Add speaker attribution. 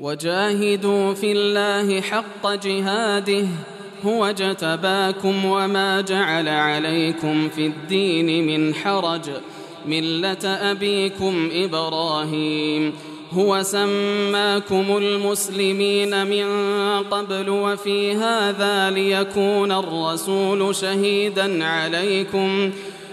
Speaker 1: وجاهدوا في الله حق جهاده هو اجتباكم وما جعل عليكم في الدين من حرج ملة أبيكم إبراهيم هو سماكم المسلمين من قبل وفي هذا ليكون الرسول شهيدا عليكم.